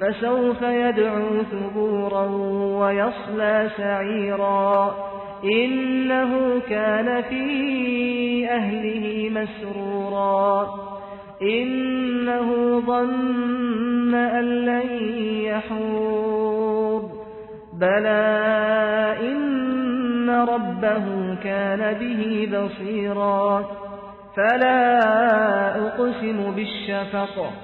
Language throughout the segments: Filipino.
فسوف يدعو ثبورا ويصلى سعيرا. إنه كان في أهله مسرورا. إنه ظن أن لن يحور. بلى إن ربه كان به بصيرا. فلا أقسم بالشفق.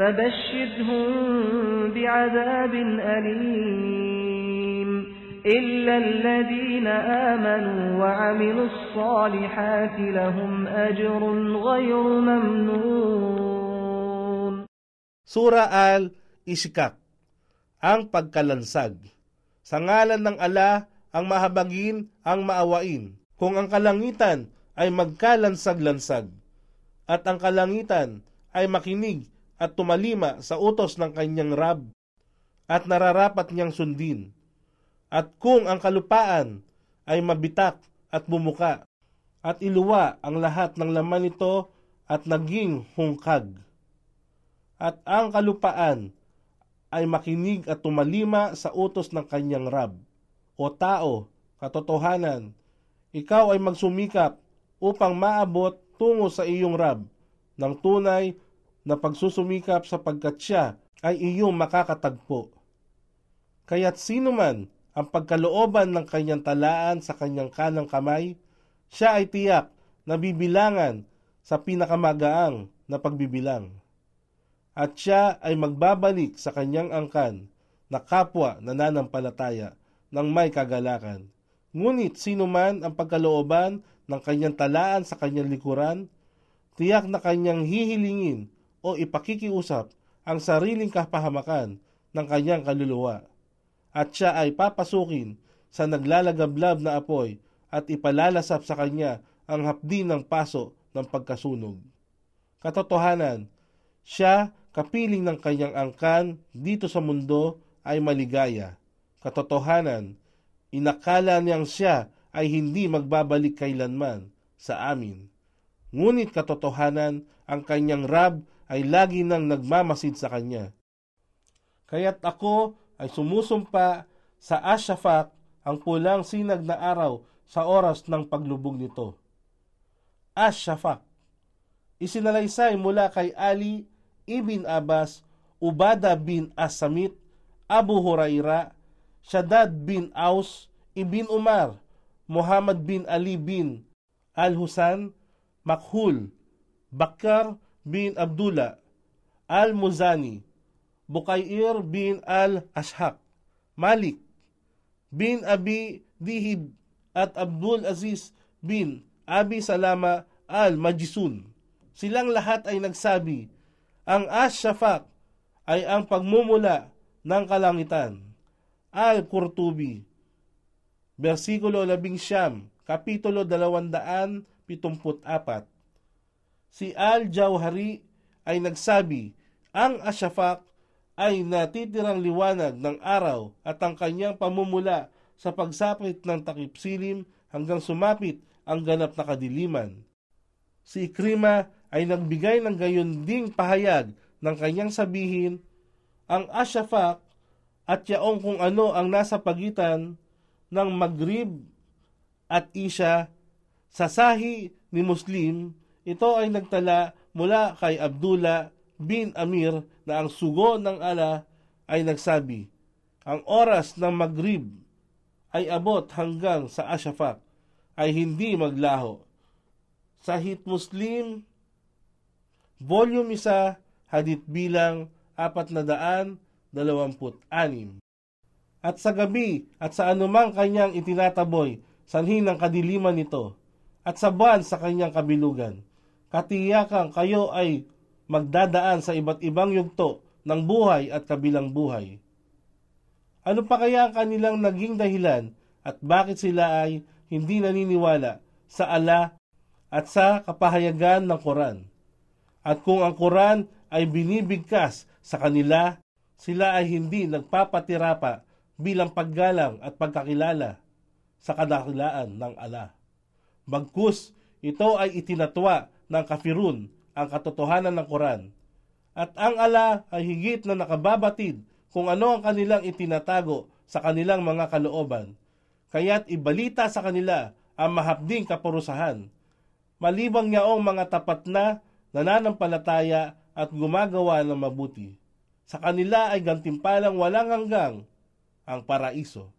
فبشرهم بعذاب أليم إلا الذين آمنوا وعملوا الصالحات لهم أجر غير ممنون Sura Al-Ishkak Ang pagkalansag Sa ngalan ng ala, ang mahabagin, ang maawain. Kung ang kalangitan ay magkalansag-lansag, at ang kalangitan ay makinig at tumalima sa utos ng kanyang Rab, at nararapat niyang sundin. At kung ang kalupaan ay mabitak at bumuka, at iluwa ang lahat ng laman nito at naging hungkag. At ang kalupaan ay makinig at tumalima sa utos ng kanyang Rab. O tao, katotohanan, ikaw ay magsumikap upang maabot tungo sa iyong Rab ng tunay na pagsusumikap sapagkat siya ay iyong makakatagpo. Kaya't sino man ang pagkalooban ng kanyang talaan sa kanyang kanang kamay, siya ay tiyak na bibilangan sa pinakamagaang na pagbibilang. At siya ay magbabalik sa kanyang angkan na kapwa nananampalataya ng may kagalakan. Ngunit sino man ang pagkalooban ng kanyang talaan sa kanyang likuran, tiyak na kanyang hihilingin o ipakikiusap ang sariling kapahamakan ng kanyang kaluluwa. At siya ay papasukin sa naglalagablab na apoy at ipalalasap sa kanya ang hapdi ng paso ng pagkasunog. Katotohanan, siya kapiling ng kanyang angkan dito sa mundo ay maligaya. Katotohanan, inakala niyang siya ay hindi magbabalik kailanman sa amin. Ngunit katotohanan, ang kanyang rab ay lagi nang nagmamasid sa kanya. Kaya't ako ay sumusumpa sa Ashafak ang pulang sinag na araw sa oras ng paglubog nito. Ashafak Isinalaysay mula kay Ali ibn Abbas, Ubada bin Asamit, Abu Huraira, Shaddad bin Aus, Ibn Umar, Muhammad bin Ali bin Al-Husan, Makhul, Bakar bin Abdullah, Al-Muzani, Bukair bin Al-Ashhak, Malik bin Abi Dihib at Abdul Aziz bin Abi Salama Al-Majisun. Silang lahat ay nagsabi, ang Ash-Shafaq ay ang pagmumula ng kalangitan. Al-Qurtubi, versikulo 11, kapitulo 274. Si Al-Jawhari ay nagsabi, ang Ashafaq ay natitirang liwanag ng araw at ang kanyang pamumula sa pagsapit ng takip silim hanggang sumapit ang ganap na kadiliman. Si Ikrima ay nagbigay ng gayon ding pahayag ng kanyang sabihin, ang Ashafak at yaong kung ano ang nasa pagitan ng Maghrib at Isha sa sahi ni Muslim, ito ay nagtala mula kay Abdullah bin Amir na ang sugo ng ala ay nagsabi, ang oras ng Maghrib ay abot hanggang sa Ashafak ay hindi maglaho. Sahit Muslim, Volume 1, Hadith bilang 426. At sa gabi at sa anumang kanyang itinataboy, sanhi ng kadiliman nito, at sa buwan sa kanyang kabilugan, katiyakan kayo ay magdadaan sa iba't ibang yugto ng buhay at kabilang buhay. Ano pa kaya ang kanilang naging dahilan at bakit sila ay hindi naniniwala sa ala at sa kapahayagan ng Quran? At kung ang Quran ay binibigkas sa kanila, sila ay hindi nagpapatirapa bilang paggalang at pagkakilala sa kadakilaan ng ala. Bagkus, ito ay itinatwa ng kafirun ang katotohanan ng Quran. At ang ala ay higit na nakababatid kung ano ang kanilang itinatago sa kanilang mga kalooban. Kaya't ibalita sa kanila ang mahapding kaparusahan. Malibang niyaong mga tapat na nananampalataya at gumagawa ng mabuti. Sa kanila ay gantimpalang walang hanggang ang paraiso.